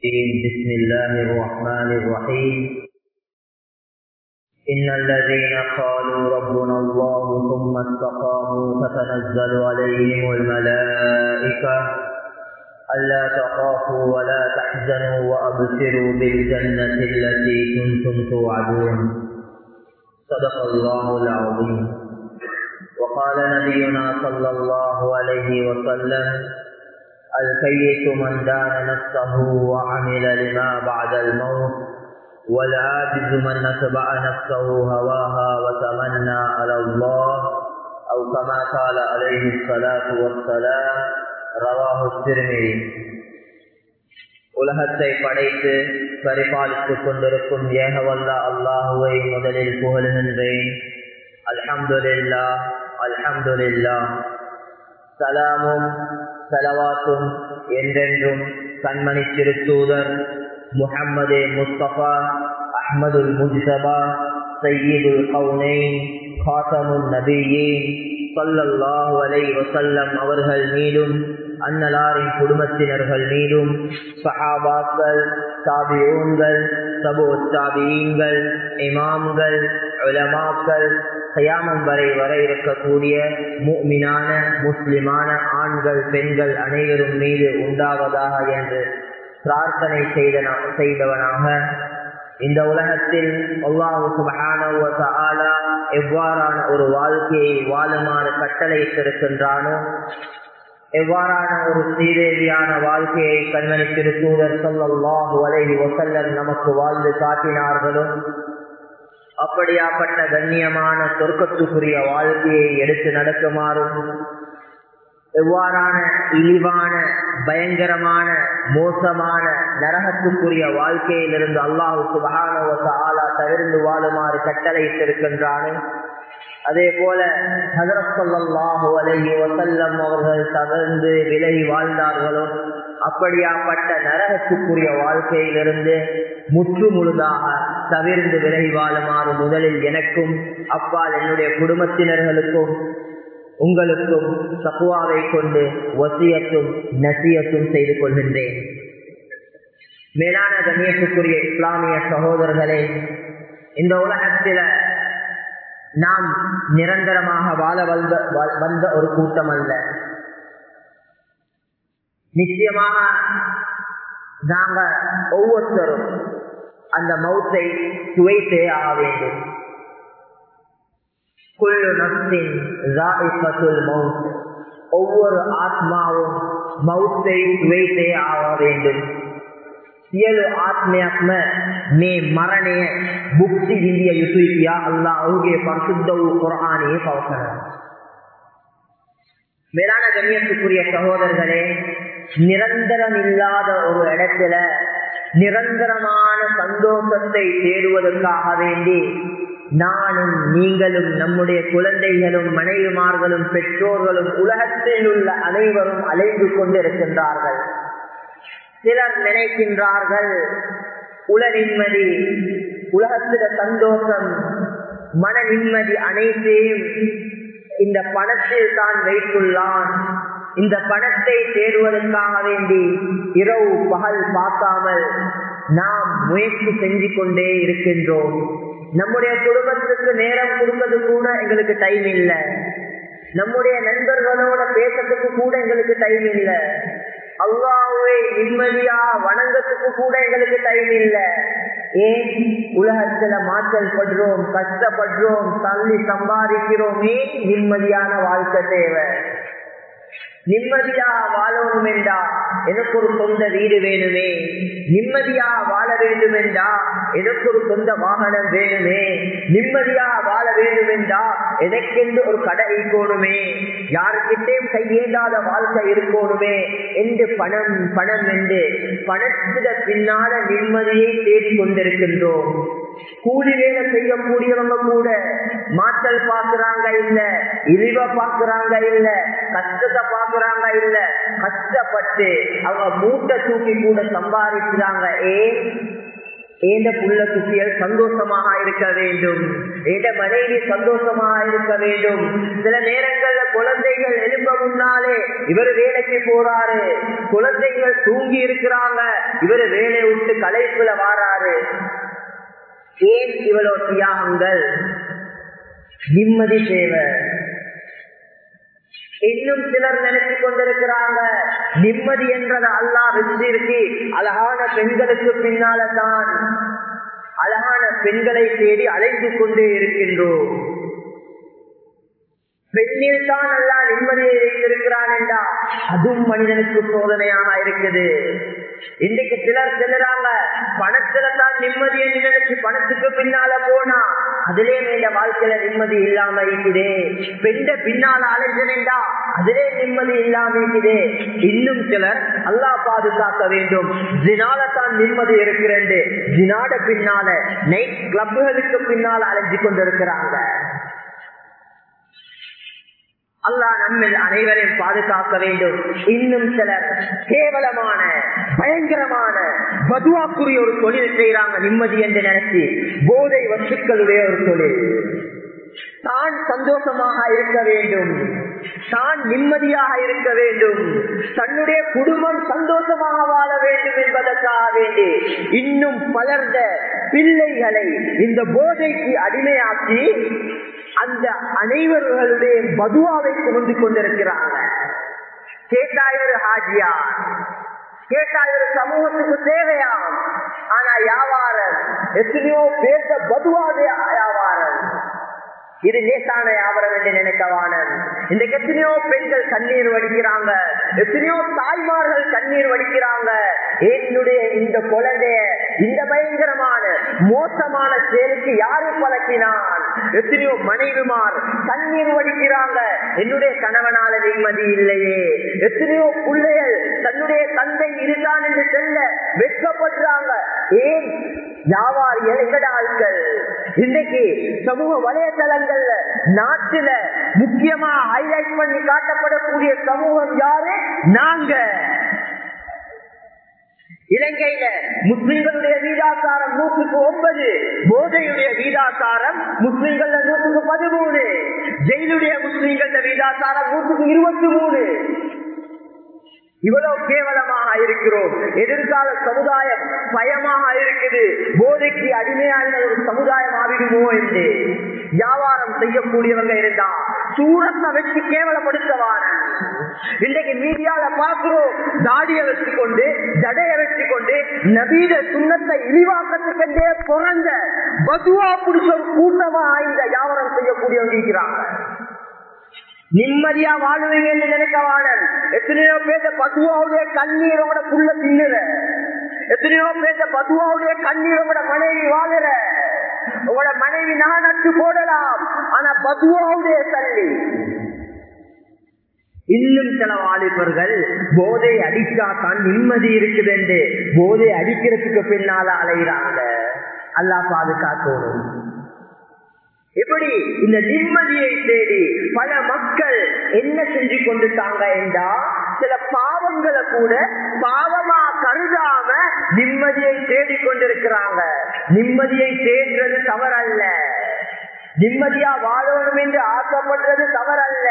بسم الله الرحمن الرحيم. إن الذين قالوا ربنا الله ثم استقاموا فتنزل عليهم الملائكة. ألا تخافوا ولا تحزنوا وأبشروا بالجنة التي كنتم توعدون. صدق الله العظيم. وقال نبينا صلى الله عليه وسلم الكيس من دان نفسه وعمل لما بعد الموت والعاجز من نتبع نفسه هواها وتمنى على الله أو كما قال عليه الصلاة والسلام رواه الترمذي உலகத்தை படைத்து பரிபாலித்துக் கொண்டிருக்கும் ஏகவல்ல அல்லாஹுவை முதலில் புகழுகின்றேன் அல்ஹம்துலில்லா அல்ஹம்துலில்லா சலாமும் சலவாத்தும் என்றென்றும் கண்மணி திருத்தூதர் முஹம்மது முஸ்தபா அஹ்மதுல் முஜிசபா சையீதுல் கவுனைன் காசமுல் நபியீன் சொல்லல்லாஹு அலை வசல்லம் அவர்கள் மீதும் அன்னலாரின் குடும்பத்தினர்கள் மீதும் சஹாபாக்கள் தாபியூன்கள் சபோ தாபியீன்கள் இமாம்கள் உலமாக்கள் கயாமம் வரை வர இருக்கக்கூடிய முக்மினான முஸ்லிமான ஆண்கள் பெண்கள் அனைவரும் மீது உண்டாவதாக என்று பிரார்த்தனை செய்த செய்தவனாக இந்த உலகத்தில் எவ்வாறான ஒரு வாழ்க்கையை வாழுமாறு கட்டளையிட்டிருக்கின்றானோ எவ்வாறான ஒரு ஸ்ரீதேவியான வாழ்க்கையை கண்மணி திருத்தூதர் சொல்லல்லாஹு வலை வசல்லர் நமக்கு வாழ்ந்து காட்டினார்களோ அப்படியாப்பட்ட கண்ணியமான சொர்க்கத்துக்குரிய வாழ்க்கையை எடுத்து நடக்குமாறும் எவ்வாறான இழிவான பயங்கரமான மோசமான நரகத்துக்குரிய வாழ்க்கையிலிருந்து அல்லாஹுக்கு சுபகானவச ஆலா தவிர்ந்து வாழுமாறு கட்டளையிட்டிருக்கின்றானே அதே போல ஹசரத்தல்லாஹு அலைஹி வசல்லம் அவர்கள் தவிர்ந்து விலகி வாழ்ந்தார்களோ அப்படியாப்பட்ட நரகத்துக்குரிய வாழ்க்கையிலிருந்து முற்று முழுதாக தவிர்ந்து விலகி வாழுமாறு முதலில் எனக்கும் அப்பால் என்னுடைய குடும்பத்தினர்களுக்கும் உங்களுக்கும் சப்புவாவை கொண்டு வசியத்தும் நசியத்தும் செய்து கொள்கின்றேன். மேலான கண்ணியத்துக்குரிய இஸ்லாமிய சகோதரர்களே இந்த உலகத்தில நாம் நிரந்தரமாக வாழ வந்த வந்த ஒரு கூட்டம் அல்ல. நிச்சயமாக நாங்க ஒவ்வொருத்தரும் அந்த மௌத்தை சுவைத்தே ஆக வேண்டும் ஒவ்வொரு ஆத்மாவும் மௌத்தை சுவைத்தே ஆக வேண்டும் සියලු ආත්මයක්ම මේ මරණය බුක්ති විඳිය යුතුයි කියා අල්ලා ඔහුගේ පරිසුද්ධ වූ කුර්ආනයේ පවසනවා. மேலான கண்ணியத்துக்குரிய சகோதரர்களே நிரந்தரம் இல்லாத ஒரு இடத்துல நிரந்தரமான சந்தோஷத்தை தேடுவதற்காக வேண்டி நானும் நீங்களும் நம்முடைய குழந்தைகளும் மனைவிமார்களும் பெற்றோர்களும் உலகத்தில் உள்ள அனைவரும் அலைந்து கொண்டிருக்கின்றார்கள். சிலர் நினைக்கின்றார்கள் உல நிம்மதி உலகத்தில சந்தோஷம் மன நிம்மதி அனைத்தையும் இந்த பணத்தில் தான் வைத்துள்ளான். இந்த பணத்தை தேடுவதற்காக வேண்டி இரவு பகல் பார்க்காமல் நாம் முயற்சி செஞ்சு கொண்டே இருக்கின்றோம். நம்முடைய குடும்பத்துக்கு நேரம் கொடுப்பது கூட எங்களுக்கு டைம் இல்லை. நம்முடைய நண்பர்களோட பேசுறதுக்கு கூட எங்களுக்கு டைம் இல்லை. அல்லாவை நிம்மதியா வணங்கத்துக்கு கூட எங்களுக்கு டைம் இல்லை. ஏன்? உலகத்துல மாற்றல் படுறோம் கஷ்டப்படுறோம் தள்ளி சம்பாதிக்கிறோம் நிம்மதியான வாழ்க்கை தேவை. நிம்மதியா வாழணும் என்றா எனக்கு ஒரு சொந்த வீடு வேணுமே. நிம்மதியா வாழ வேண்டும் என்றா எனக்கு ஒரு சொந்த வாகனம் வேணுமே. நிம்மதியா வாழ வேண்டும் என்றா எனக்கென்று ஒரு கடை இருக்கணுமே யாருக்கிட்டேயும் கையேண்டாத வாழ்க்கை இருக்கணுமே என்று பணம் பணம் என்று பணத்திட பின்னால நிம்மதியை தேடிக் கொண்டிருக்கின்றோம் கூலி வேலை செய்யக்கூடியவங்க கூட மாற்றல் பாக்குறாங்க இல்ல இழிவ பாக்குறாங்க இல்ல கஷ்டத்தை பாக்குறாங்க இல்ல கஷ்டப்பட்டு அவங்க மூட்டை தூக்கி கூட சம்பாதிக்கிறாங்க. ஏ ஏந்த புள்ள குட்டிகள் சந்தோஷமாக இருக்க வேண்டும்? ஏந்த மனைவி சந்தோஷமாக இருக்க வேண்டும்? சில நேரங்கள்ல குழந்தைகள் எழுப்ப முன்னாலே இவர் வேலைக்கு போறாரு. குழந்தைகள் தூங்கி இருக்கிறாங்க இவர் வேலையை விட்டு கலைப்புல வாராரு. ஏன் இவ்வளவு தியாகங்கள்? நிம்மதி தேவை. இன்னும் சிலர் நினைச்சு கொண்டிருக்கிறாங்க நிம்மதி என்றது அல்லா வச்சிருக்கு அழகான பெண்களுக்கு பின்னால தான் அழகான பெண்களை தேடி அழைத்து கொண்டே இருக்கின்றோம். பெண்ணில் தான் அல்லா நிம்மதியை வைத்திருக்கிறான் என்றா அதுவும் மனிதனுக்கு சோதனையாக இருக்குது. இன்னைக்கு சிலர் செல்லுறாங்க பணத்துல தான் நிம்மதி என்று நினைச்சு பணத்துக்கு பின்னால போனா அதிலே மேல வாழ்க்கையில நிம்மதி இல்லாம இருக்குதே. பெண்ட பின்னால அலைஞ்சனேண்டா அதிலே நிம்மதி இல்லாம இருக்குதே. இன்னும் சிலர் அல்லா பாதுகாக்க வேண்டும். ஜினால தான் நிம்மதி இருக்கிறேன் ஜினாட பின்னால நைட் கிளப்புகளுக்கு பின்னால அலைஞ்சு கொண்டிருக்கிறாங்க. அல்லாஹ் நம்ம அனைவரையும் பாதுகாக்க வேண்டும். இன்னும் சிலர் கேவலமான பயங்கரமான பதுவாக்குரிய ஒரு தொழில் செய்யறாங்க நிம்மதி என்று நினைச்சு போதை வசுக்களுடைய ஒரு தொழில். தான் சந்தோஷமாக இருக்க வேண்டும். தான் நிம்மதியாக இருக்க வேண்டும். தன்னுடைய குடும்பம் சந்தோஷமாக வாழ வேண்டும் என்பதற்காக வேண்டி இன்னும் பலர்ந்த பிள்ளைகளை இந்த போதைக்கு அடிமையாக்கி அந்த அனைவர்களுடைய மதுவாவை சுமந்து கொண்டிருக்கிறாங்க. கேட்டாயர் ஹாஜியா கேட்டாயர் சமூகத்துக்கு தேவையா ஆனா வியாபாரம் எத்தனையோ பேச பதுவாதே வியாபாரம் இது லேசான வியாபாரம் என்று நினைக்கவானன் இன்றைக்கு எத்தனையோ பெண்கள் கண்ணீர் வடிக்கிறாங்க. எத்தனையோ தாய்மார்கள் கண்ணீர் வடிக்கிறாங்க. என்னுடைய இந்த குழந்தைய இந்த பயங்கரமான மோசமான செயலுக்கு யாரு பழக்கினான்? எத்தனையோ மனைவிமார் கண்ணீர் வடிக்கிறாங்க. என்னுடைய கணவனால நிம்மதி இல்லையே. எத்தனையோ பிள்ளைகள் தன்னுடைய தந்தை இருந்தான் என்று செல்ல வெட்கப்படுறாங்க. ஏன்? வியாபாரிகள் எங்கட ஆட்கள் இன்னைக்கு சமூக வலைதளங்கள்ல நாட்டுல முக்கியமா ஹைலைட் பண்ணி காட்டப்படக்கூடிய சமூகம் யாரு? நாங்க. இலங்கையில முஸ்லிம்களுடைய வீதாசாரம் நூற்றுக்கு ஒன்பது போதையுடைய வீதாசாரம் முஸ்லிம்கள் நூற்றுக்கு பதிமூணு ஜெயிலுடைய முஸ்லிம்கள் வீதாசாரம் நூற்றுக்கு இருபத்தி மூணு. இவ்வளவு கேவலமாக இருக்கிறோம். எதிர்கால சமுதாயம் பயமாக இருக்குது. போதைக்கு அடிமையான ஒரு சமுதாயம் ஆகிடுமோ என்று. வியாபாரம் செய்யக்கூடியவங்க இருந்தா சூரத்தை வச்சு கேவலப்படுத்தவான. இன்றைக்கு மீடியால பார்க்கிறோம் தாடியை வச்சு கொண்டு ஜடையை வச்சு கொண்டு நவீன சுண்ணத்தை இழிவாக்கத்துக்கென்றே பிறந்த பதுவா பிடிச்ச ஒரு கூட்டமா இந்த வியாபாரம் செய்யக்கூடியவங்க இருக்கிறாங்க. நிம்மதியா வாழுவீங்கன்னு நினைக்கவானன் எத்தனையோ பேச பதுவாவுடைய கண்ணீரோட புள்ள தின்னுற. எத்தனையோ பேச பதுவாவுடைய கண்ணீரோட மனைவி வாழுற. உங்களோட மனைவி நான் நட்டு போடலாம். ஆனா பசுவாவுடைய தள்ளி. இன்னும் சில வாலிபர்கள் போதை அடிக்காத்தான் நிம்மதி இருக்குது என்று போதை அடிக்கிறதுக்கு பின்னால அலைகிறாங்க அல்லா பாதுகாக்கணும் எப்படி இந்த நிம்மதியை தேடி பல மக்கள் என்ன செஞ்சு கொண்டுட்டாங்க என்றா சில பாவங்களை கூட பாவமா கருதாம நிம்மதியை தேடி கொண்டிருக்கிறாங்க. நிம்மதியை தேடுறது தவறல்ல. நிம்மதியா வாழணும் என்று ஆசைப்படுறது தவறல்ல.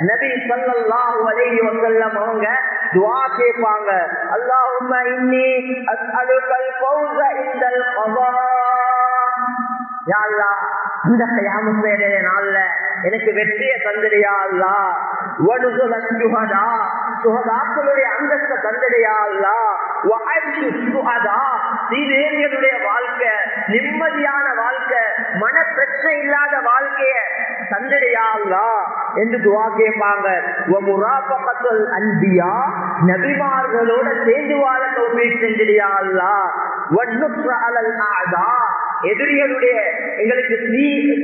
நபி சொல்லல்லாஹு அலைஹி வஸல்லம் அவங்க துஆ கேட்பாங்க. அல்லாஹும்ம இன்னி அஸ்அலுகல் ஃபௌஸ இன்தல் யா அல்லாஹ் இந்த கயாமத்துடைய நாள்ல எனக்கு வெற்றிய தந்திரியா அல்லா சுகதா சுகதாக்களுடைய அந்தஸ்த தந்திரியா அல்லா சீதேவியனுடைய வாழ்க்கை நிம்மதியான வாழ்க்கை மன பிரச்சனை இல்லாத வாழ்க்கைய தந்திரியா அல்லா என்று துவா கேட்பாங்க. அன்பியா நபிமார்களோட சேர்ந்து வாழ தோல்வி செஞ்சிடியா அல்லா எதிரிகளுடைய எங்களுக்கு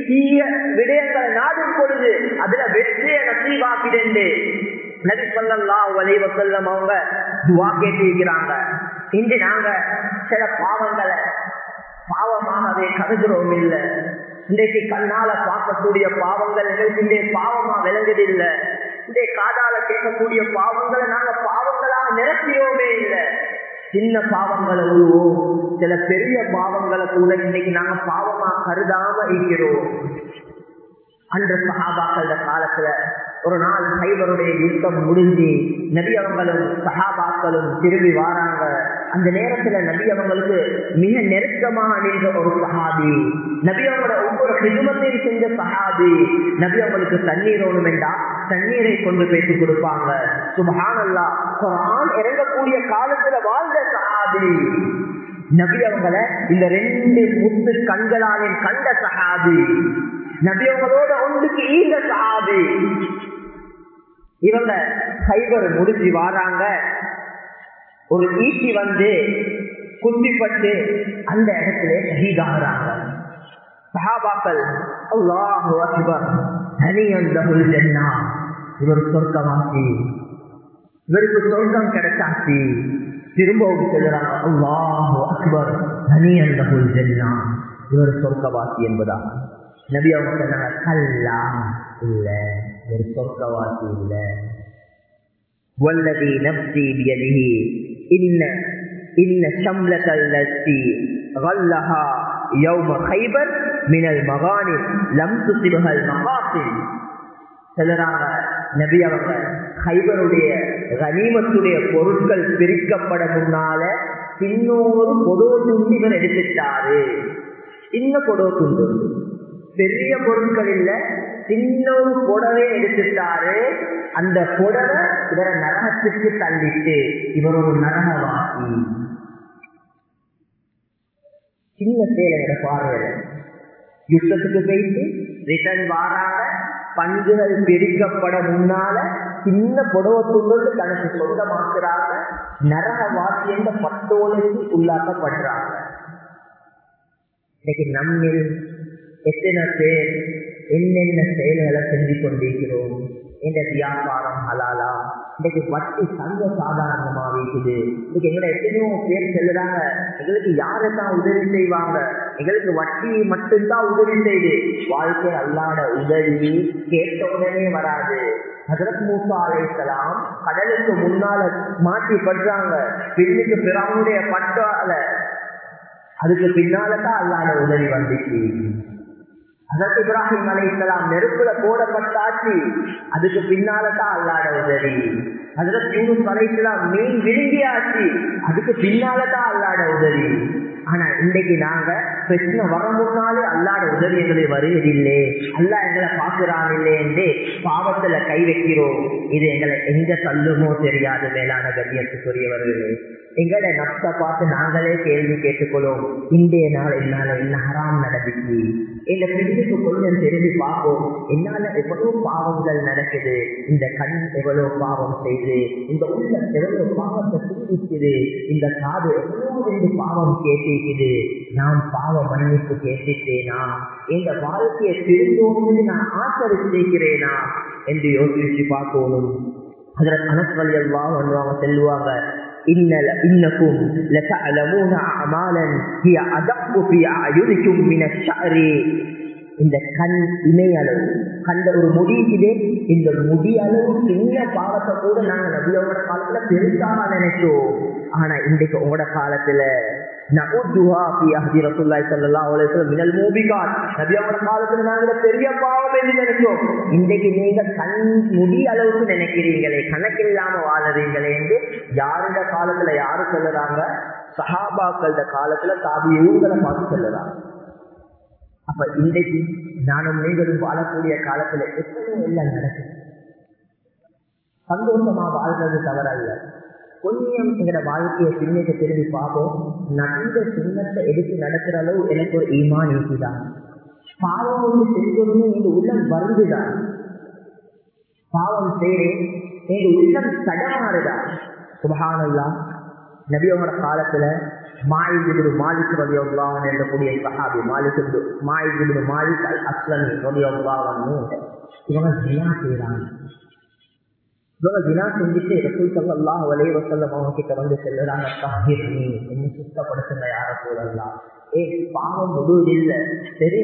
தீய விடயங்களை நாடும் பொழுது அதுல வெற்றியை நசீவாக்கிடண்டு நபி சொல்லா வலைவ செல்லம் அவங்க துவா கேட்டிருக்கிறாங்க. இன்று நாங்க சில பாவங்களை பாவமாகவே கருதுறோம் இல்லை. இன்றைக்கு கண்ணால பார்க்கக்கூடிய பாவங்கள் எங்களுக்கு இன்றைய பாவமா விளங்குது இல்லை இன்றைய காதால கேட்கக்கூடிய பாவங்களை நாங்க பாவங்களா நிரப்பியோமே இல்லை. சின்ன பாவங்களை உருவோம். சில பெரிய பாவங்களை கூட இன்னைக்கு நாங்க பாவமா கருதாம இருக்கிறோம். அன்று சஹாபாக்கள காலத்துல ஒரு நாள் ஹைபருடைய யுத்தம் முடிஞ்சு நபி அவங்களும் சஹாபாக்களும் திரும்பி வாராங்க. அந்த நேரத்துல நபி அவங்களுக்கு மிக நெருக்கமாக நின்ற ஒரு சஹாபி. நபி அவங்களோட ஒவ்வொரு கிருமத்தையும் செஞ்ச சஹாபி. நபி அவங்களுக்கு தண்ணீர் ஓடும் என்றா தண்ணீரை கொண்டு பேசி கொடுப்பாங்க. சுபஹானல்லா குரான் இறங்கக்கூடிய காலத்துல வாழ்ந்த சஹாபி. நபி அவங்கள இந்த ரெண்டு முத்து கண்களாலே கண்ட சஹாபி. நபியவங்களோட ஒன்றுக்கு ஈந்த சஹாபி. இவங்க சைபர் முடிஞ்சு வாராங்க. ஒரு ஈட்டி வந்து குத்திப்பட்டு அந்த இடத்துல ஷஹீதாகிறாங்க சஹாபாக்கள் அல்லாஹு அக்பர் தனியந்தகுல் ஜன்னா. இவர் சொர்க்கமாக்கி இவருக்கு சொர்க்கம் கிடைச்சாச்சு திரும்பவும் சொல்லுறாங்க அல்லாஹு அக்பர் தனியந்தகுல் ஜன்னா. இவர் சொர்க்கவாசி என்பதாக நபி அவங்க சொன்னாங்க கல்லா இல்லை. ஒரு சொர்க்கவாசி இல்ல والذي نفسي بيده إن إن شملة التي غلها يوم خيبر من المغانم لم تصبها المقاصد சொல்லுறாங்க நபி அவங்க ஹைபருடைய கனிமத்துடைய பொருட்கள் பிரிக்கப்பட முன்னால சின்னொரு பொதோ துண்டு இவர் எடுத்துட்டாரு சின்ன பொதோ துண்டு பெரிய பொருட்கள் இல்ல சின்ன புடவை எடுத்துட்டாரு. அந்த புடவை இவர நரகத்துக்கு தள்ளிட்டு இவர் ஒரு நரகவாசி. சின்ன சேலையோட பார்வையில யுத்தத்துக்கு போயிட்டு ரிட்டர்ன் வாராத பண்புகள் பிரிக்கப்பட முன்னால சின்ன புடவை துண்டு தனக்கு சொந்தமாக்குறாங்க. நரகவாசி என்ற பட்டோலைக்கு உள்ளாக்கப்படுறாங்க. இன்னைக்கு நம்மில் எத்தனை பேர் என்னென்ன செயல்களை செஞ்சு கொண்டிருக்கிறோம் இந்த வியாபாரம் ஹலாலா. இன்னைக்கு வட்டி சங்க சாதாரணமா இருக்குது. இன்னைக்கு எங்களை எத்தனையோ பேர் செல்லுறாங்க. எங்களுக்கு யாரு தான் உதவி செய்வாங்க? எங்களுக்கு வட்டி மட்டும்தான் உதவி செய்து. வாழ்க்கை அல்லாத உதவி கேட்ட உடனே வராது. ஹசரத் மூசா அலைசலாம் கடலுக்கு முன்னால மாற்றி படுறாங்க. பின்னுக்கு பிறவுடைய பட்டால. அதுக்கு பின்னாலதான் அல்லாத உதவி வந்துச்சு. அதற்கு இப்ராஹிம் அலைசலாம் நெருப்புல போடப்பட்டாச்சு அதுக்கு பின்னாலதான் அல்லாட உதவி. அதற்கு யூனுஸ் மீன் விரும்பியாச்சு அதுக்கு பின்னாலதான் அல்லாட உதவி. ஆனா இன்னைக்கு நாங்க பிரச்சனை வர முன்னாலே அல்லாட உதவி எங்களை வருவதில்லை. அல்லா எங்களை பாக்குறான் என்று பாவத்துல கை வைக்கிறோம். இது எங்களை எங்க தள்ளுமோ தெரியாது மேலான கண்ணியத்துக்குரியவர்களே. எங்களை நப்ச பார்த்து நாங்களே கேள்வி கேட்டுக்கொள்வோம். இன்றைய நாள் என்னால என்ன ஹராம் நடந்துச்சு? எங்க பெண்ணுக்கு கொஞ்சம் தெரிஞ்சு பார்ப்போம். என்னால எவ்வளவு பாவங்கள் நடக்குது? இந்த கண் எவ்வளவு பாவம் செய்து இந்த உள்ள எவ்வளவு பாவத்தை சிந்திக்குது இந்த காது எவ்வளவு பாவம் கேட்டு கேட்டிருக்குது நான் பாவ மன்னிப்பு கேட்டுட்டேனா எங்க வாழ்க்கையை திரும்பவும் நான் ஆசரிச்சிருக்கிறேனா என்று யோசிச்சு பார்க்கணும் அதுல கணக்கு எல்லாம் வருவாங்க செல்வாங்க إن إنكم لتعلمون أعمالا هي أدق في أعينكم من الشعر இந்த கண் இணை அளவு கண்ட ஒரு முடியுதே இந்த முடி அளவு சின்ன பாவத்தை கூட நாங்க நபியோட காலத்துல பெருசாக நினைச்சோம் ஆனா இன்றைக்கு உங்களோட காலத்துல பெரிய பாவம் என்று நினைச்சோம் இன்றைக்கு நீங்க கண் முடி அளவுக்கு நினைக்கிறீங்களே கணக்கில்லாம வாழறீங்களே என்று யாருடைய காலத்துல யாரு சொல்லுறாங்க சஹாபாக்கள காலத்துல தாபி ஊர்களை பார்த்து சொல்லுறாங்க அப்ப இன்றைக்கு நானும் நீங்களும் வாழக்கூடிய காலத்துல எத்தனை எல்லாம் நடக்குது சந்தோஷமா வாழ்றது தவறல்ல கொஞ்சம் எங்களோட வாழ்க்கையை சின்னத்தை திரும்பி பார்ப்போம் நடந்த சின்னத்தை எடுத்து நடக்கிற அளவு எனக்கு ஒரு ஈமான் இருக்குதான் பாவம் ஒன்று செஞ்சோன்னு எங்க உள்ளம் வருந்துதான். பாவம் செய்றேன் எங்க உள்ளம் தடமாறுதான். சுபகானல்லா நபியோட காலத்துல மாயிபிடு மாலிக் ரலியல்லாஹு என்றக்கூடிய சஹாபி மாலிக் மாயிபிடு மாலிக் அல் அஸ்லமி ரலியல்லாஹு இவங்க ஜினா செய்யறாங்க இவங்க ஜினா செஞ்சுட்டு ரசூல் அவங்க கிட்ட வந்து என்ன சுத்தப்படுத்துங்க யார ஏ பாவம் சரி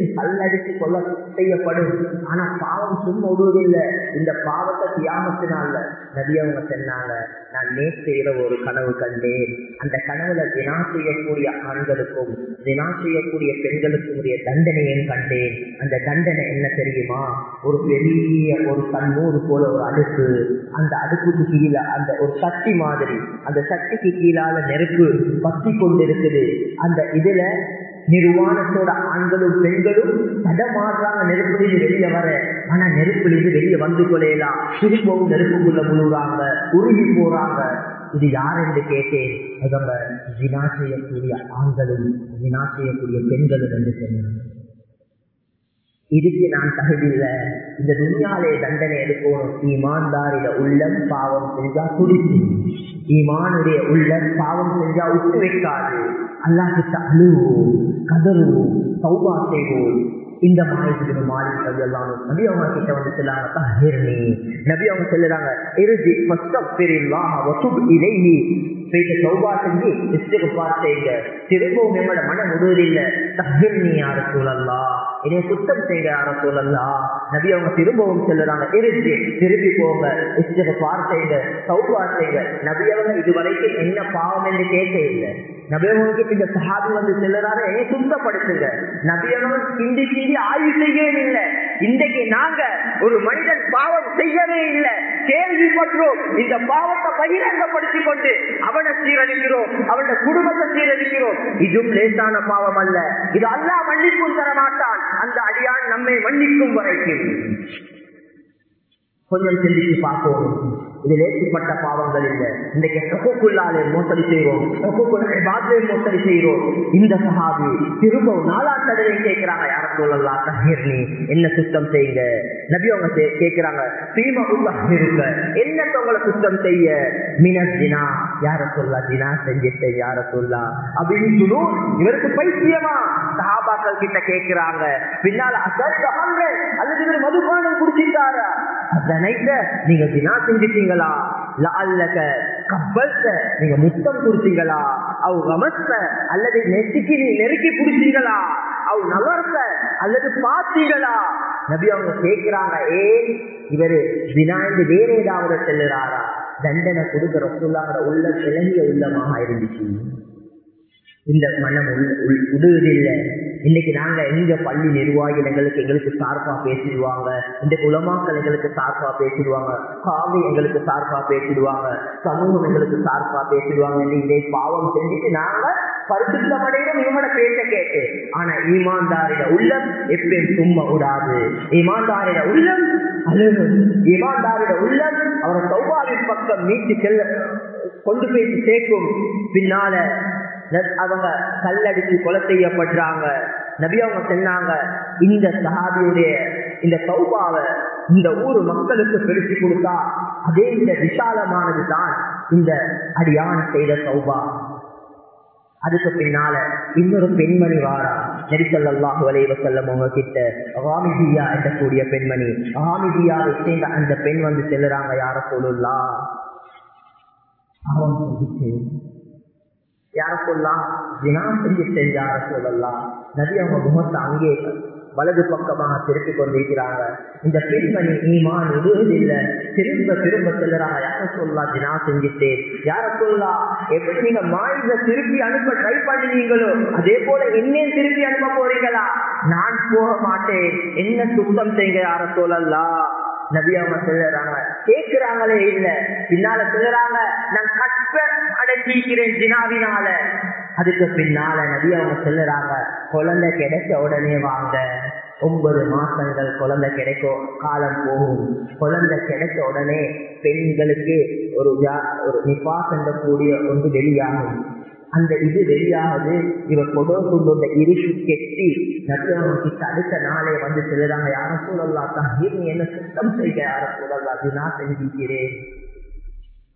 கொள்ள செய்யப்படும். ஆனா பாவம் சும்மா இந்த பாவத்தை தியாகத்தினால நதியவங்க சொன்னாங்க நான் நேற்று இரவு ஒரு கனவு கண்டேன். அந்த கனவுல தினா செய்யக்கூடிய ஆண்களுக்கும் தினா செய்யக்கூடிய பெண்களுக்கும் உரிய தண்டனையும் கண்டேன். அந்த தண்டனை என்ன தெரியுமா? ஒரு பெரிய ஒரு கண்ணூறு போல ஒரு அடுப்பு அந்த அந்த அடுப்புக்கு கீழே அந்த ஒரு சக்தி மாதிரி அந்த சக்திக்கு கீழால நெருப்பு பத்தி கொண்டிருக்குது. அந்த இதுல நிர்வாணத்தோட ஆண்களும் பெண்களும் தடமாடுறாங்க நெருப்புலேருந்து வெளியே வர ஆனா நெருப்புலேருந்து வெளியே வந்து கொள்ளையலாம் திரும்பவும் நெருப்புக்குள்ள முழுவாங்க உருகி போறாங்க. இது யார் என்று கேட்டேன்? முதல்வர் வினா செய்யக்கூடிய ஆண்களும் வினா செய்யக்கூடிய பெண்களும் என்று சொன்னாங்க இதுக்கு நான் தகுதியில்ல. இந்த துணியாலே தண்டனை எடுக்கணும் ஈமான்தாரிட உள்ளம் பாவம் செஞ்சா துடிச்சு ஈமானுடைய உள்ளம் பாவம் செஞ்சா விட்டு வைக்காது. அல்லாஹிட்ட அழுவோம் கதறுவோம் சௌபா செய்வோம். இந்த மாயத்துக்கு மாறி சொல்லலாம் நபி அவங்க கிட்ட வந்து சொல்லாங்க தஹிர்னி. நபி அவங்க சொல்லுறாங்க இறுதி ஃபஸ்தக்ஃபிரில்லாஹ் வதுப் இலைஹி. போயிட்டு சௌபா செஞ்சு இஸ்திக்ஃபார் செய்யுங்க. திரும்பவும் எங்களோட மனம் விடுவதில்லை தஹிர்னி சொல்லலாம் என்னை சுத்தம் செய்ய சொல்லலாம் சூழல்லா நபி அவங்க திரும்பவும் சொல்லுறாங்க இருக்கு திருப்பி போங்க. இஷ்டத்தை பார்த்தைங்க சௌபா செய்யுங்க நபி அவங்க இதுவரைக்கும் என்ன பாவம் என்று கேட்க இல்லை நபியவனுக்கு இந்த சஹாபி வந்து செல்லுறாரு. என்னை சுத்தப்படுத்துங்க நபியவன் கிண்டி கிண்டி ஆய்வு செய்யவே இல்லை. இன்றைக்கு நாங்க ஒரு மனிதன் பாவம் செய்யவே இல்லை. கேள்விப்பட்டோம். இந்த பாவத்தை பகிரங்கப்படுத்திக் கொண்டு அவனை சீரழிக்கிறோம். அவனோட குடும்பத்தை சீரழிக்கிறோம். இதுவும் லேசான பாவம் அல்ல. இது அல்லா மன்னிப்பும் தர மாட்டான் அந்த அடியான் நம்மை மன்னிக்கும் வரைக்கும். கொஞ்சம் சிந்திச்சு பார்ப்போம். இதில் ஏற்றப்பட்ட பாவங்கள் இல்லை. இன்றைக்கு சொக்குள்ளாலே மோசடி செய்வோம். சொக்குள்ளாலே மோசடி செய்வோம். இந்த சஹாபி திரும்பவும் நாலாம் தடவை கேட்கிறாங்க யார சொல்லலாம் தஹீர்னி என்ன சுத்தம் செய்யுங்க? நபி அவங்க கேட்கிறாங்க சீம உள்ள என்ன உங்களை சுத்தம் செய்ய? மினஸ் யார சொல்லா தினா செஞ்சிட்ட யார சொல்லா அப்படின்னு சொல்லும் இவருக்கு பைத்தியமா சஹாபாக்கள் கிட்ட கேட்கிறாங்க. பின்னால அசர் அல்லது இவர் மதுபானம் குடிச்சிட்டாரா அதனைத்த நீங்க தினா செஞ்சிட்டீங்களா? லஅல்லக கப்பல்த நீங்க முத்தம் கொடுத்தீங்களா? அவ் ரமஸ்த அல்லது நெத்திக்கு நீ நெருக்கி பிடிச்சீங்களா அவ் நகர்த்த அல்லது பார்த்தீங்களா? நபி அவங்க கேட்கிறாங்க ஏன் இவரு தினாண்டு வேற ஏதாவது செல்லுறாரா? தண்டனை கொடுக்க ரசூல்லாவோட உள்ள விலகிய உள்ளமாக இருந்துச்சு. இந்த மனம் உடுவதில்லை. இன்னைக்கு நாங்க எங்க பள்ளி நிர்வாகிகள் எங்களுக்கு எங்களுக்கு சார்பா பேசிடுவாங்க? இந்த குலமாக்கள் எங்களுக்கு சார்பா பேசிடுவாங்க. காவி எங்களுக்கு சார்பா பேசிடுவாங்க. சமூகம் எங்களுக்கு சார்பா பேசிடுவாங்க. இதை பாவம் செஞ்சுட்டு நாங்க பரிசுத்தமடையிலும் இவங்களோட பேச கேட்டு ஆனா ஈமான்தாரிட உள்ளம் எப்பயும் சும்மா விடாது. ஈமான்தாரிட உள்ளம் அழுகும் ஈமான்தாரிட உள்ளம் அவரை சௌபாவின் பக்கம் மீட்டு செல்ல கொண்டு போய் சேர்க்கும். பின்னால அவங்க கல்லடிச்சு கொலை செய்யப்படுறாங்க. நபி அவங்க சொன்னாங்க இந்த சஹாபியுடைய இந்த சௌபாவை இந்த ஊர் மக்களுக்கு பிரிச்சு கொடுத்தா அதே இந்த விசாலமானது தான் இந்த அடியான் செய்த சௌபா அதுக்கு பின்னால இன்னொரு பெண்மணி வாரா. நெரிசல்லாஹு வலைவ செல்லம் அவங்க கிட்ட ஆமிதியா என்றக்கூடிய பெண்மணி ஹாமிதியாவை சேர்ந்த அந்த பெண் வந்து செல்லுறாங்க யார சொல்லுல்லா அவன் சொல்லிட்டு யார சொல்லலாம் தினா செஞ்சு செஞ்சார சொல்லலாம் நதி அவங்க முகத்தை அங்கே வலது பக்கமாக திருப்பிக் கொண்டிருக்கிறாங்க. இந்த பெண்மணி ஈமான் எதுவும் இல்லை. திரும்ப திரும்ப செல்லுறாங்க யார சொல்லலாம் தினா செஞ்சுட்டேன். யார சொல்லலாம் எப்படி நீங்க மாநில திருப்பி அனுப்ப ட்ரை பண்ணுவீங்களோ அதே போல என்னையும் திருப்பி அனுப்ப போறீங்களா? நான் போக மாட்டேன். என்ன சுத்தம் செய்ய யார சொல்லலாம் நபி சொல்லுறாங்க. கேட்கிறாங்களே இல்ல. பின்னால சொல்லுறாங்க நான் கற்ப அடைச்சிக்கிறேன் ஜினாவினால. அதுக்கு பின்னால நபி சொல்லுறாங்க குழந்தை கிடைச்ச உடனே வாங்க. ஒன்பது மாசங்கள் குழந்தை கிடைக்கும் காலம் போகும். குழந்தை கிடைச்ச உடனே பெண்களுக்கு ஒரு ஒரு நிபாஸ் கூடிய ஒன்று வெளியாகும். அந்த இது வெளியாகுது இவர் கொடோ கொண்டு இருசு கெட்டி நச்சவனுக்கு அடுத்த நாளே வந்து சொல்லுறாங்க யார சூழல்லா தான் என்ன சுத்தம் செய்ய யார சூழல்லா அது நான் செஞ்சிருக்கிறேன்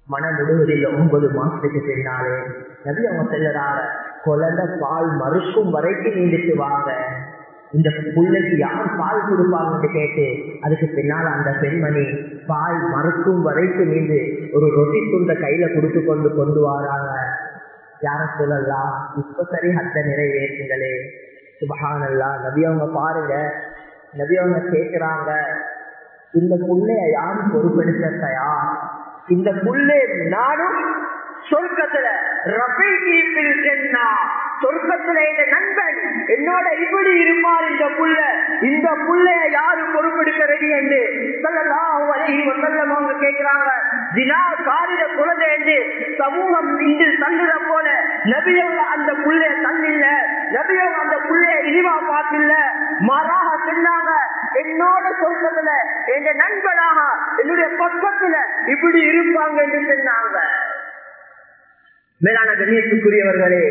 முழுவதில் ஒன்பது மாசத்துக்கு பின்னாலே நபி அவங்க செல்லுறாங்க. குழந்தை பால் மறுக்கும் வரைக்கும் நீண்டுட்டு வாங்க. இந்த பிள்ளைக்கு யார் பால் கொடுப்பாங்கன்னு கேட்டு அதுக்கு பின்னால் அந்த பெண்மணி பால் மறுக்கும் வரைக்கும் மீண்டு ஒரு ரொட்டி துண்டை கையில கொடுத்து கொண்டு கொண்டு வராங்க. யார சொல்லலாம் இப்ப சரி அத்த நிறைவேற்றுங்களே. சுபகானல்லா நபி அவங்க பாருங்க. நபி அவங்க கேட்கிறாங்க இந்த புள்ளைய யாரும் பொறுப்பெடுக்க தயார் இந்த புள்ளை நானும் சொர்க்கத்துல சொர்க்கத்துல இந்த நண்பன் என்னோட இப்படி இருப்பார் இந்த புள்ள. இந்த புள்ளைய யாரு பொறுப்பெடுக்க ரெடி என்று சொல்லலாம் அவங்க கேட்கிறாங்க தினா காரிட குழந்தை என்று சமூகம் இன்று தள்ளுற போல நபியவங்க அந்த புள்ளைய தள்ளில்ல. நபியவங்க அந்த புள்ளைய பார்த்துல மாறாக சொன்னாங்க. என்னோட சொர்க்கத்துல எங்க நண்பனாக என்னுடைய பக்கத்துல இப்படி இருப்பாங்க என்று சொன்னாங்க. மேலான கண்ணியத்துக்குரியவர்களே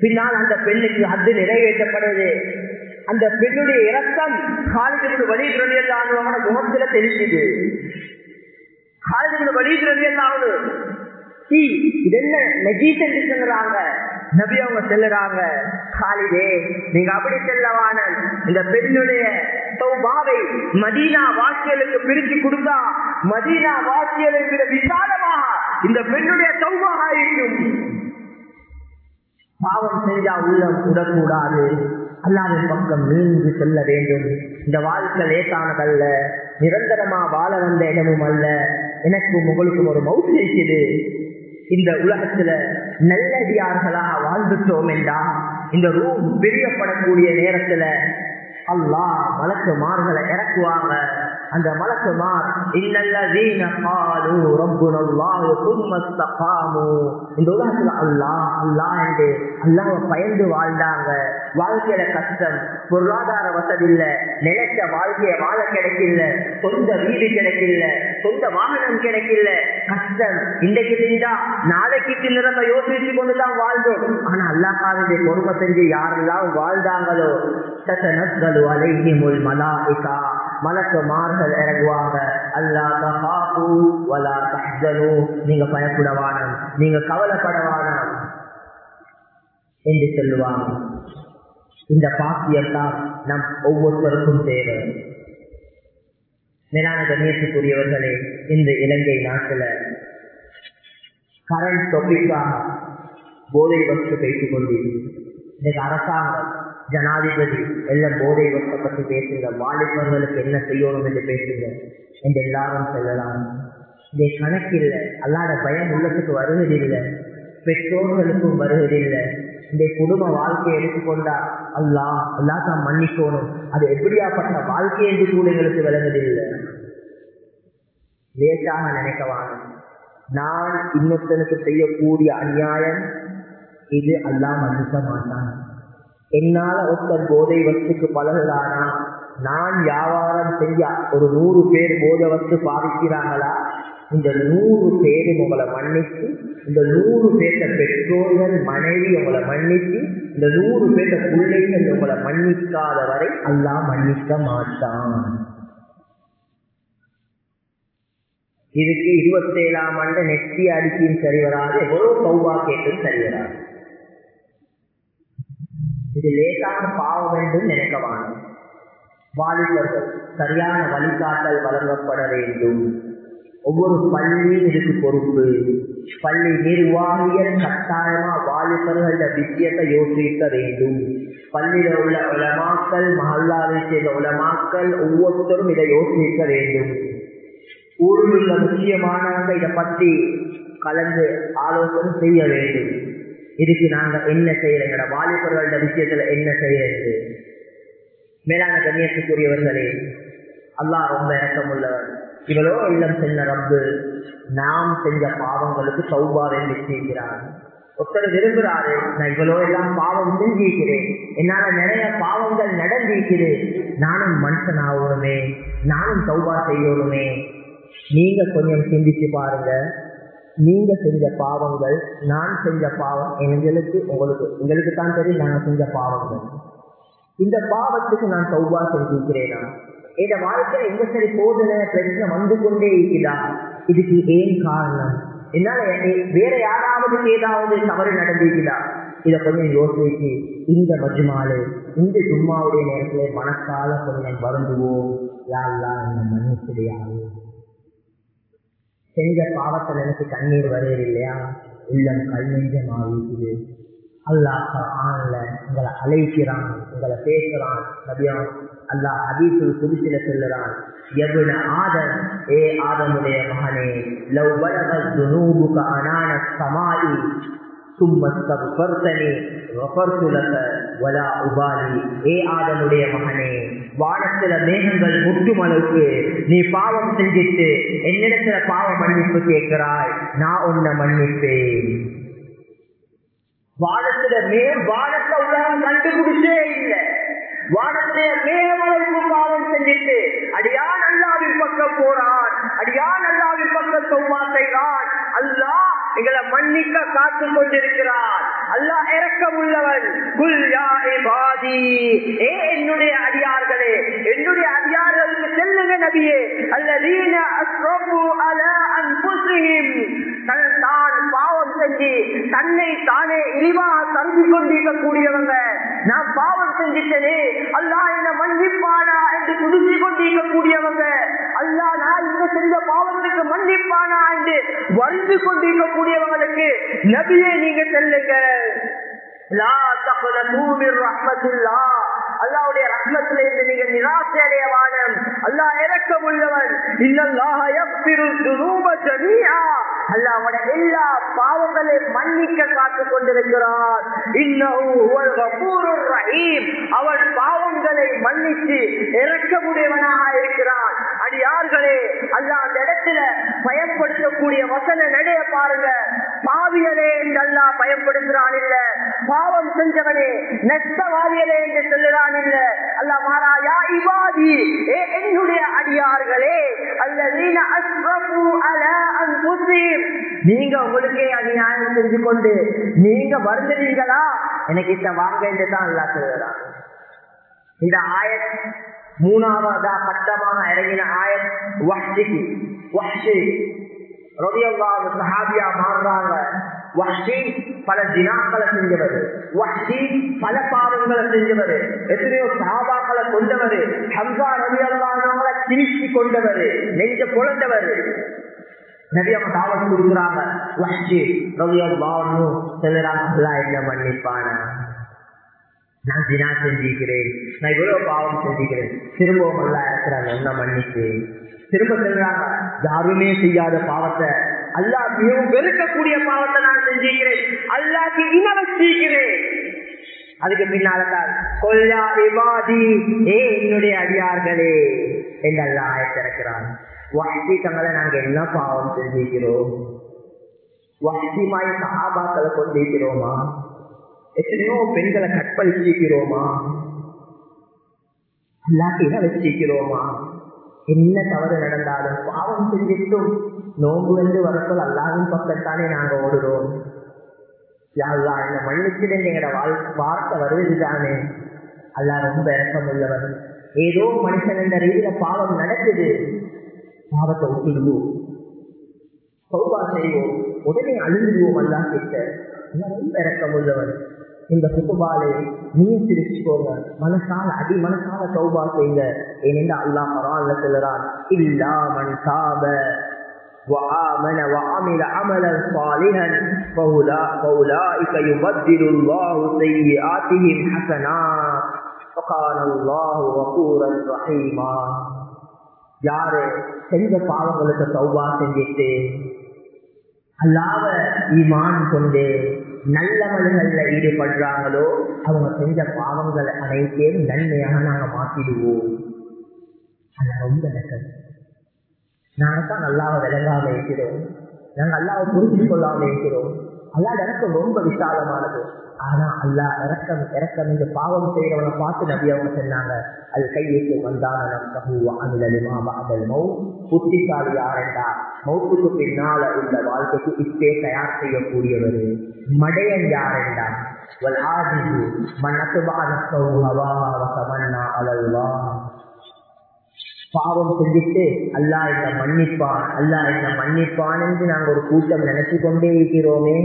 பின்னால் அந்த பெண்ணுக்கு அது நிறைவேற்றப்படுது அந்த பெண்ணுடைய இரத்தம் காலிதிற்கு வழிகிறதான முகத்துல தெரிஞ்சுது காலிதிற்கு வழிகிறதானு இது என்ன நஜீஸ் என்று சொல்லுறாங்க. நபி அவங்க செல்லுறாங்க காலிதே நீங்க அப்படி செல்லவான இந்த பெண்ணுடைய சௌபாவை மதீனா வாசியலுக்கு பிரிஞ்சு கொடுத்தா மதீனா வாசியலை விட விசாலமாக இந்த பெண்ணுடைய சௌபாக இருக்கும் பாவம் செஞ்சா உள்ளம் விடக்கூடாது அல்லாவின் பக்கம் மீண்டு செல்ல வேண்டும். இந்த வாழ்க்கை லேசானதல்ல. நிரந்தரமா வாழ வந்த இடமும் அல்ல. எனக்கும் உங்களுக்கும் ஒரு மவுசு இருக்குது இந்த உலகத்துல நல்லடியார்களாக வாழ்ந்துட்டோம் என்றா இந்த ரூம் பிரியப்படக்கூடிய நேரத்துல அல்லா வழக்கு மாறுகளை இறக்குவாங்க. அந்த மலக்கு மார் இன்னல்லதீன காலு ரப்புனல்லாஹு சும்ம இஸ்தகாமு இந்த உலகத்துல அல்லாஹ் அல்லாஹ் என்று அல்லாஹ்வை பயந்து வாழ்ந்தாங்க. வாழ்க்கையில கஷ்டம் பொருளாதார வசதி இல்ல நினைச்ச வாழ்க்கைய வாழ கிடைக்கல சொந்த வீடு கிடைக்கல சொந்த வாகனம் கிடைக்கல. கஷ்டம். இன்றைக்கு செஞ்சா நாளைக்கு தின்னறத யோசிச்சு கொண்டுதான் வாழ்ந்தோம். ஆனா அல்லாஹாவுடைய பொறுமை செஞ்சு யாரெல்லாம் வாழ்ந்தாங்களோ தத்தனஸ்கலு அலைஹிமுல் மலாயிகா. மலக்கு மக்கள் இறங்குவாங்க. அல்லா வலா நீங்க பயப்படவானம் நீங்க கவலைப்படவானம் என்று சொல்லுவாங்க. இந்த பாக்கியம் தான் நம் ஒவ்வொருத்தருக்கும் தேவை. மேலான கண்ணியத்துக்குரியவர்களே இந்த இலங்கை நாட்டில் கரண்ட் டொபிக்காக போதை வச்சு பேசிக் கொண்டிருக்கிறது இன்னைக்கு அரசாங்கம் ஜனாதிபதி எல்லாம் போதை வசப்பட்டு பேசுங்க வாலிபர்களுக்கு என்ன செய்யணும் என்று பேசுங்க. என்று எல்லாரும் சொல்லலாம். இந்த கணக்கில் அல்லாத பயம் உள்ளத்துக்கு வருவதில்லை. பெற்றோர்களுக்கும் வருவதில்லை. இந்த குடும்ப வாழ்க்கையை எடுத்துக்கொண்டா அல்லா அல்லா தான் மன்னிக்கணும். அது எப்படியாப்பட்ட வாழ்க்கை என்று கூட எங்களுக்கு விளங்குதில்லை லேசாக நினைக்கவாங்க நான் இன்னொருத்தனுக்கு செய்யக்கூடிய அநியாயம் இது அல்லா மன்னிக்க மாட்டான். என்னால ஒருத்தர் போதை வஸ்துக்கு பழகுதானா நான் வியாபாரம் செய்ய ஒரு நூறு பேர் போதை வஸ்து பாதிக்கிறாங்களா இந்த நூறு பேரும் உங்களை மன்னிச்சு இந்த நூறு பேர்த்த பெற்றோர்கள் மனைவி உங்களை மன்னிச்சு இந்த நூறு பேர்த்த பிள்ளைகள் உங்களை மன்னிக்காத வரை அல்லாஹ் மன்னிக்க மாட்டான். இதுக்கு இருபத்தேழாம் ஆண்டு நெக்ஸ்டி அடிக்கும் சரி வராது எவ்வளவு சௌபா கேட்டும் சரி வராது இது லேசான பாவம் என்று வேண்டும் வாலிபர்கள் சரியான வழிகாட்டல் வழங்கப்பட வேண்டும். ஒவ்வொரு பள்ளியும் இதுக்கு பொறுப்பு. பள்ளி நிர்வாகிகள் கட்டாயமா வாலிபர்கள விஷயத்தை யோசிக்க வேண்டும். பள்ளியில உள்ள உலமாக்கள் மஹல்லாவை சேர்ந்த உலமாக்கள் ஒவ்வொருத்தரும் இதை யோசிக்க வேண்டும். ஊரில் உள்ள முக்கியமானவங்க இதை பற்றி கலந்து ஆலோசனை செய்ய வேண்டும். இதுக்கு நாங்க என்ன செய்யறோங்கிற வாலிபர்களோட விஷயத்துல என்ன செய்யறது? மேலான கண்ணியத்துக்குரியவர்களே அல்லா ரொம்ப இறக்கம் உள்ளவர் இவளோ இல்லம் சென்ன ரப்பு நாம் செஞ்ச பாவங்களுக்கு சௌபாவை நிச்சயிக்கிறார் ஒருத்தர் விரும்புகிறாரு நான் இவ்வளோ எல்லாம் பாவம் செஞ்சிருக்கிறேன். என்னால நிறைய பாவங்கள் நடந்திருக்குது. நானும் மனுஷன் ஆகணுமே நானும் சௌபா செய்யணுமே. நீங்க கொஞ்சம் சிந்திச்சு பாருங்க. நீங்க செஞ்ச பாவங்கள் நான் செஞ்ச பாவம் எங்களுக்கு உங்களுக்கு உங்களுக்கு தான் தெரியும் நாங்க செஞ்ச பாவங்கள். இந்த பாவத்துக்கு நான் சௌபா செஞ்சிருக்கிறேனா? இந்த வாழ்க்கையில எங்க சரி சோதனை பிரச்சனை வந்து கொண்டே இருக்கிறா இதுக்கு ஏன் காரணம்? என்னால வேற யாராவது ஏதாவது தவறு நடந்திருக்கிறா இத கொஞ்சம் யோசிச்சு இந்த மஜ்மாலு இந்த ஜும்மாவுடைய நேரத்துல மனசால கொஞ்சம் வருந்துவோம். யாரெல்லாம் என்ன மன்னிச்சிடையாது செஞ்ச பாவத்தில் எனக்கு கண்ணீர் வருவது இல்லையா உள்ளம் கல்நெஞ்சமாகிக்குது அல்லாஹ் குர்ஆன்ல உங்களை அழைக்கிறான் உங்களை பேசுறான் நபியான் அல்லாஹ் ஹதீஸுல் குடிசில சொல்லுறான் எவ்வளவு ஆதம் ஏ ஆதமுடைய மகனே லவ் பலகத் துனூபுக அனான சமாதி வானத்துல மேகங்கள் முட்டும் அளவுக்கு நீ பாவம் செஞ்சிட்டு என்னிடத்துல பாவ மன்னிப்பு கேட்கிறாய். நான் உன்னை மன்னிப்பேன். வானத்துல மே வானத்தை உலகம் கண்டுபிடிச்சே இல்லை. வானத்தைய மேகமளவுக்கு பாவம் செஞ்சிட்டு அடியான் அல்லாவின் பக்கம் போறான். அடியான் அல்லாவின் பக்கம் செய்கிறான் அல்லா எங்களை மன்னிக்க காத்து கொண்டிருக்கிறார். அல்லாஹ் இறக்கம் உள்ளவன் குல் ஏ என்னுடைய அடியார்களே என்னுடைய அடியார்களுக்கு செல்லுங்க நபியே. அல்லதீன அஸ்ரபு தன் தான் பாவம் செஞ்சு தன்னை தானே இழிவாக கருதி கொண்டிருக்கக்கூடியவங்க. நான் பாவம் செஞ்சிட்டனே அல்லா என்ன மன்னிப்பானா என்று துடிச்சு கொண்டிருக்கக்கூடியவங்க. அல்லாஹ் நான் இங்க செஞ்ச பாவத்துக்கு மன்னிப்பானா என்று வருந்து கொண்டிருக்கக்கூடியவங்களுக்கு நபியை நீங்க செல்லுங்கள். இருந்து நீங்க அல்லாஹ் உள்ளவன் இன்னல்லாஹ எல்லா பாவங்களையும் மன்னிக்க காத்து கொண்டிருக்கிறார். ரஹீம். அவன் பாவங்களை மன்னித்து இரக்கமுடையவனாக இருக்கிறான். அடியார்களே அல்லாஹ் அந்த இடத்துல பயன்படுத்தக்கூடிய வசன நடைய பாருங்க. பாவியலே என்று அல்லாஹ் பயன்படுத்துறான் இல்ல. பாவம் செஞ்சவனே நஷ்டவாதியலே என்று சொல்லுதான் இல்ல. அல்ல மாறாயா இவாதி ஏ என்னுடைய அடியார்களே அல்லதீன அஸ்ரஃபு அலா அன்ஃபுஸிஹிம் நீங்க உங்களுக்கே அநியாயம் செஞ்சு கொண்டு நீங்க வருந்துறீங்களா எனக்கு இத்த வாங்க என்று தான் அல்லாஹ் சொல்லுறான் இந்த ஆயத் மூணாவதா பட்டமாக இறங்கின ஆயத் வஹ்ஷிக்கு வஹ்ஷி. ரலியல்லாஹு சஹாபியா மாறுறாங்க. வஹ்ஷி பல தினாக்களை செஞ்சவர். வஹ்ஷி பல பாவங்களை செஞ்சவர். எத்தனையோ சஹாபாக்களை கொண்டவர் ஹம்சா ரலியல்லாஹுவை கிழிச்சு கொண்டவர் நெஞ்ச குழந்தவர் நிறைய தாவத் கொடுக்குறாங்க. வஹ்ஷி ரலியல்லாஹு சொல்லுறாங்க. அல்லாஹ் என்ன மன்னிப்பான? நான் தினா செஞ்சுக்கிறேன். நான் இவ்வளவு பாவம் செஞ்சிருக்கிறேன் திரும்பவும் அல்லா இருக்கிறாங்க என்ன மன்னிச்சு திரும்ப சொல்றாங்க. யாருமே செய்யாத பாவத்தை அல்லாக்கு மிகவும் வெறுக்கக்கூடிய பாவத்தை நான் செஞ்சிருக்கிறேன் அல்லாக்கு இன வச்சிருக்கிறேன் அதுக்கு பின்னால்தான் கொல்லா இவாதி ஏ என்னுடைய அடியார்களே என்று அல்லா ஆயத்திறக்கிறான் வாசி தங்களை நாங்க என்ன பாவம் செஞ்சிருக்கிறோம் வாசிமாய் சகாபாக்களை கொண்டிருக்கிறோமா? எத்தனையோ பெண்களை கற்பழிச்சிருக்கிறோமா? அல்லாக்கு இன வச்சிருக்கிறோமா? என்ன தவறு நடந்தாலும் பாவம் செஞ்சிட்டும் நோம்பு வந்து வரப்போல் அல்லாவின் பக்கத்தானே நாங்க ஓடுறோம். யாழ்லா என்ன மன்னிச்சுடன் எங்களோட வாழ் வார்த்தை வருவதுதானே. அல்லா ரொம்ப இறக்கம் உள்ளவர் ஏதோ மனுஷன் என்ற ரீதியில பாவம் நடக்குது. பாவத்தை ஒப்பிடுவோம். சௌபா செய்வோம். உடனே அழுந்துவோம் அல்லா கிட்ட. ரொம்ப இறக்கம் உள்ளவர் இந்த குத்துபாலை நீ சிரிச்சுக்கோங்க மனசால அடி மனசால சௌபா செய்யுங்க ஏனென்று அல்லாஹ் மரான்ல சொல்லுறான் இல்லாமன் சாப وآمن وعمل عملا صالحا فأولئك يبدل الله سيئاتهم حسنات وكان الله غفورا رحيما யாரு செஞ்ச பாவங்களுக்கு சௌபா செஞ்சிட்டு அல்லாவ ஈமான் கொண்டு நல்லவர்கள்ல ஈடுபடுறாங்களோ அவங்க செஞ்ச பாவங்கள் அனைத்தையும் நன்மையாக நாங்க மாத்திடுவோம். அது ரொம்ப நல்லது. நாங்க தான் நல்லாவ விளங்காம இருக்கிறோம். நாங்க அல்லாவை புரிஞ்சு கொள்ளாம இருக்கிறோம். அல்லா எனக்கு ரொம்ப விசாலமானது. ஆனா அல்லா இறக்கம் இறக்கம் இந்த பாவம் செய்யறவனை பார்த்து நபி அவங்க சொன்னாங்க அது கையேற்று வந்தான புத்திசாலி யாரண்டா? மௌத்துக்கு பின்னால உள்ள வாழ்க்கைக்கு இப்பே தயார் செய்யக்கூடியவர். மடையன் யாரண்டா? பாவம் செஞ்சுட்டு அல்லா என்ன மன்னிப்பான் அல்லா என்ன மன்னிப்பான் என்று நாங்க ஒரு கூட்டம் நினைச்சு கொண்டே இருக்கிறோமே.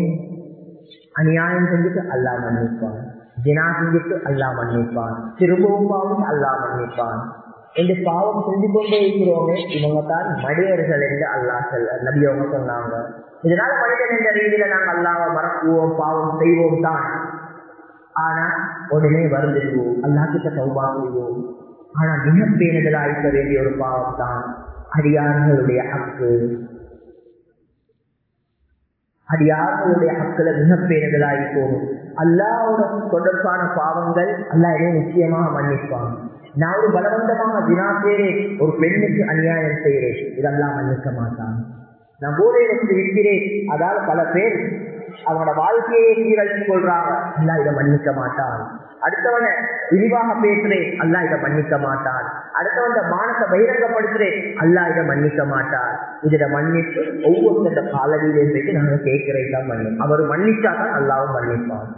அநியாயம் செஞ்சுட்டு அல்லா மன்னிப்பான். ஜினா செஞ்சுட்டு அல்லா மன்னிப்பான். திரும்பவும் பாவம் அல்லா மன்னிப்பான். என்று பாவம் செஞ்சு கொண்டே இருக்கிறோமே இவங்க தான் மனிதர்கள் என்று அல்லாஹ் செல்ல நபி அவங்க சொன்னாங்க. இதனால மனிதன் என்ற ரீதியில நாங்கள் அல்லாவை மறக்குவோம் பாவம் செய்வோம் தான். ஆனா உடனே வருந்துடுவோம் அல்லா கிட்ட சௌபா செய்வோம். ஆனா மிக பேணுதலா இருக்க வேண்டிய ஒரு பாவம் தான். அடியார்களுடைய அது யாருடைய ஹக்குல மிக போகும்? அல்லாவோட தொடர்பான பாவங்கள் அல்லா இதே நிச்சயமாக மன்னிப்பாங்க நான் ஒரு பலவந்தமாக தினா ஒரு பெண்ணுக்கு அநியாயம் செய்கிறேன். இதெல்லாம் மன்னிக்க மாட்டான். நான் போதை வச்சு இருக்கிறேன். அதால் பல பேர் அவனோட வாழ்க்கையை சீரழித்துக் கொள்றாங்க. அல்லா இதை மன்னிக்க மாட்டான். அடுத்தவனை விரிவாக பேசுறேன் அல்லா இதை மன்னிக்க மாட்டான். அடுத்தவன் மானத்தை பகிரங்கப்படுத்துறேன் அல்லா இதை மன்னிக்க மாட்டான். இதிட மன்னிப்பு ஒவ்வொருத்தர காலடியிலிருந்து நாங்க கேட்கிறேன் தான் மன்னி அவர் மன்னிச்சா தான் அல்லாவும் மன்னிப்பான்.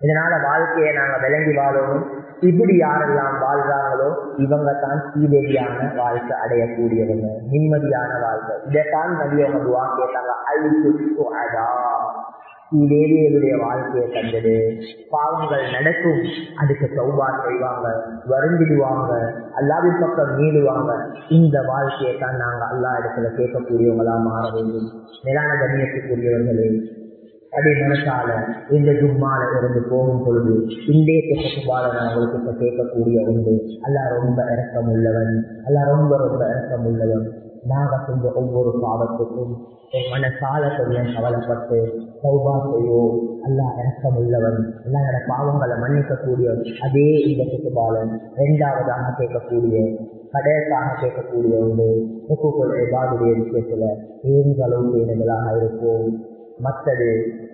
இதனால வாழ்க்கையை நாங்க விளங்கி வாழணும். இப்படி யாரெல்லாம் வாழ்றாங்களோ இவங்க தான் சீதேவியான வாழ்க்கை அடையக்கூடியவங்க. நிம்மதியான வாழ்க்கை. இதைத்தான் நபியவங்க துவா கேட்டாங்க அழிச்சு அடா சீதேவியருடைய வாழ்க்கையை தந்தது பாவங்கள் நடக்கும். அதுக்கு சௌபா செய்வாங்க வருந்திடுவாங்க அல்லாவின் பக்கம் மீடுவாங்க இந்த வாழ்க்கையை தான் நாங்க அல்லா இடத்துல கேட்கக்கூடியவங்களா மாற வேண்டும். மேலான கண்ணியத்துக்குரியவர்களே அதே மனசால இந்த ஜும்மால இருந்து போகும் பொழுது இந்தே சுபால நான் உங்களுக்கு இப்ப கேட்கக்கூடிய உண்டு. அல்ல ரொம்ப இறக்கம் உள்ளவன் அல்லா ரொம்ப ரொம்ப இறக்கம் உள்ளவன் நாங்கள் செஞ்ச ஒவ்வொரு பாவத்துக்கும் என் மனசால கொஞ்சம் கவலைப்பட்டு சௌபா செய்வோம். அல்லா இறக்கம் உள்ளவன் எல்லாரோட பாவங்களை மன்னிக்கக்கூடிய அதே இந்த சுற்றுபாலன் இரண்டாவதாக கேட்கக்கூடிய கடையாக கேட்கக்கூடிய உண்டு எபாதுடைய விஷயத்துல ஏரிகளவு பேணுதலாக இருப்போம். மற்றது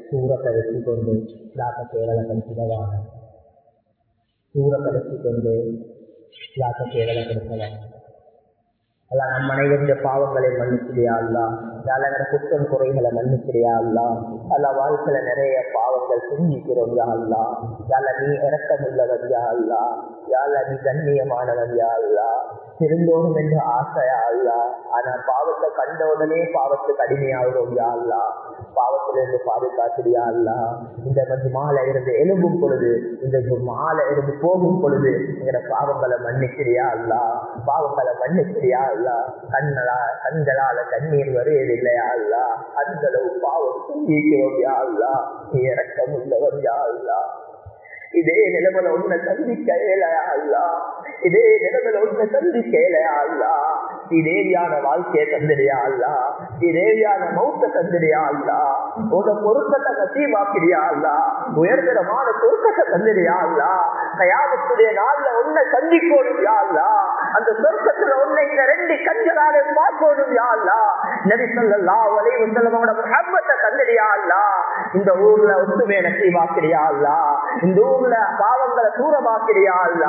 சூரத்தை வச்சு கொண்டு லாக்க கேரள கழிச்சிடவாங்க சூரத்தை வச்சு கொண்டு லாக்க கேரள கழிச்சவாங்க அல்ல நம் அனைவருடைய பாவங்களை மன்னிச்சிடியா அல்லா யாழ குற்றம் குறைகளை மன்னிச்சிடியா அல்லா அல்ல வாழ்க்கையில நிறைய பாவங்கள் செஞ்சிக்கிறோம் யா அல்லா யாழ நீ இறக்கம் உள்ளவன் யா அல்லா யாழ நீ கண்ணியமானவன் யா அல்லா என்று ஆசையா அல்லா ஆனா பாவத்தை கண்ட உடனே பாவத்துக்கு அடிமையாகிறோம் யா அல்லா பாவத்திலிருந்து பாதுகாத்துடியா அல்லா இந்த மாலை இருந்து எழும்பும் பொழுது இந்த மாலை இருந்து போகும் பொழுது எங்களை பாவங்களை மன்னிக்கிறியா அல்லா பாவங்களை மன்னிக்கிறியா அல்லா கண்ணலா கண்களால கண்ணீர் வருவதில்லையா அல்லா அந்த அளவு பாவம் செஞ்சிக்கிறோம் யா இறக்கம் உள்ளவர் யாழ்லா? இதே நிலைமையில ஒன்ன சந்திக்க இயலையா அல்லா இதே நிலைமையில ஒன்ன சந்திக்க அல்லா இதேவியான வாழ்க்கையை தந்துடையா அல்ல இதேவியான மௌத்த தந்துடையா அல்ல உன பொருத்தத்தை நசீவாக்கிறியா அல்ல உயர்தரமான சொர்க்கத்தை தந்துடையா அல்ல கயாமத்துடைய நாள்ல ஒன்ன சந்திக்கணும் யா அந்த சொர்க்கத்துல உன்னை இந்த ரெண்டு கண்களாலே பார்க்கணும் யா அல்லா நபி சொல்லா வலை தந்துடையா அல்ல இந்த ஊர்ல ஒத்துமே நசீவாக்கிறியா அல்ல இந்த ஊர்ல பாவங்களை தூரமாக்கிறியா அல்ல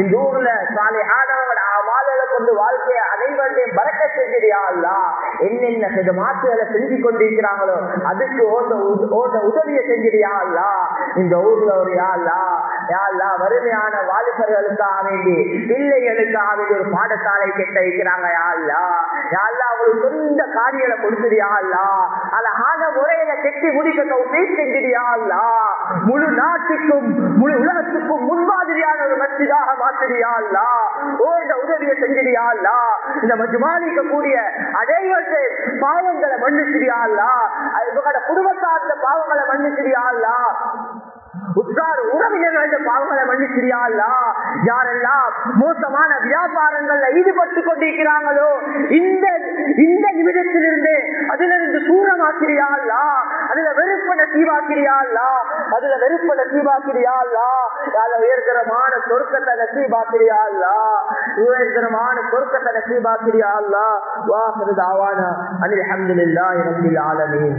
இந்த ஊர்ல சாலை ஆனவங்களோட வாழல கொண்டு வாழ்க்கையை அனைவருடையும் பறக்க செஞ்சிடியா அல்ல என்னென்ன சில மாற்றுகளை செஞ்சு கொண்டிருக்கிறாங்களோ அதுக்கு ஓட்ட உதவியை செஞ்சிடியா அல்ல இந்த ஊர்ல ஒரு யாழ்லா யாழ்லா வறுமையான வாலிபர்களுக்காக வேண்டி பிள்ளைகளுக்காக வேண்டி ஒரு பாடசாலை கெட்ட வைக்கிறாங்க யாழ்லா யாழ்லா அவங்களுக்கு சொந்த காரியங்களை கொடுத்துடியா அல்லா. அழகான முறையில கெட்டி முடிக்க செஞ்சிடியா அல்லா. முழு நாட்டுக்கும் முழு உலகத்துக்கும் முன்மாதிரியான ஒரு மத்தியாக மாற்றிடியா ஓ இந்த உதவியை செஞ்சிடியா இந்த மஜ்மானிக்க கூடிய அடைவர்கள் பாவங்களை மன்னிச்சிடியா அல்லா. இவங்களோட குடும்பத்தார்ந்த பாவங்களை மன்னிச்சிடியா உற்றார் உறவினர்கள் பாவங்களை மன்னிச்சிரியா யாரெல்லாம் மோசமான வியாபாரங்கள்ல ஈடுபட்டு கொண்டிருக்கிறாங்களோ இந்த இந்த நிமிடத்திலிருந்து அதிலிருந்து தூரமாக்கிறியா அதுல வெறுப்பன சீவாக்கிறியா அதுல வெறுப்பன சீவாக்கிறியா அதுல உயர்தரமான சொர்க்கத்தை நசீபாக்கிறியா உயர்தரமான சொர்க்கத்தை நசீபாக்கிறியா வாசது தாவான. அனில் அஹமதுல்லாஹி ரப்பில் ஆலமீன்.